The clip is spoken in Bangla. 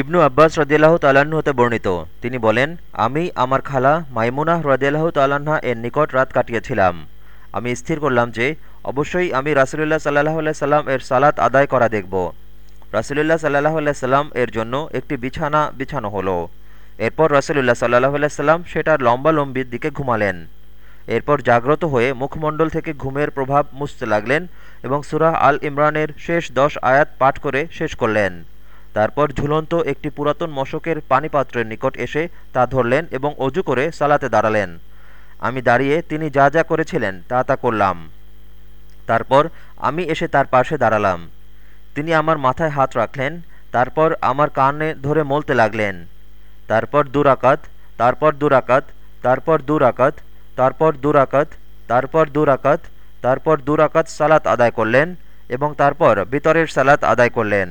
ইবনু আব্বাস রদিয়াল্লাহ তাল্লাহ্ন হতে বর্ণিত। তিনি বলেন, আমি আমার খালা মাইমুনাহ রদিয়াল্লাহ তাল্লাহা এর নিকট রাত কাটিয়েছিলাম। আমি স্থির করলাম যে, অবশ্যই আমি রাসুলুল্লাহ সাল্লাহ আল্লাহ সাল্লাম এর সালাত আদায় করা দেখব। রাসুলুল্লাহ সাল্লাহ আল্লাহ সাল্লাম এর জন্য একটি বিছানা বিছানো হলো। এরপর রাসুলুল্লাহ সাল্লাহ আল্লাহ সাল্লাম সেটার লম্বা লম্বির দিকে ঘুমালেন। এরপর জাগ্রত হয়ে মুখমণ্ডল থেকে ঘুমের প্রভাব মুছতে লাগলেন এবং সুরাহ আল ইমরানের শেষ দশ আয়াত পাঠ করে শেষ করলেন। তারপর ঝুলন্ত একটি পুরাতন মশকের পানিপাত্রের নিকট এসে তা ধরলেন এবং অজু করে সালাতে দাঁড়ালেন। আমি দাঁড়িয়ে তিনি যা যা করেছিলেন, তা তা করলাম। তারপর আমি এসে তার পাশে দাঁড়ালাম। তিনি আমার মাথায় হাত রাখলেন, তারপর আমার কানে ধরে মলতে লাগলেন। তারপর দুরাকাত তারপর দুরাকাত তারপর দুরাকাত তারপর দুরাকাত তারপর দুরাকাত তারপর দুরাকাত সালাত আদায় করলেন এবং তারপর বিতরের সালাত আদায় করলেন।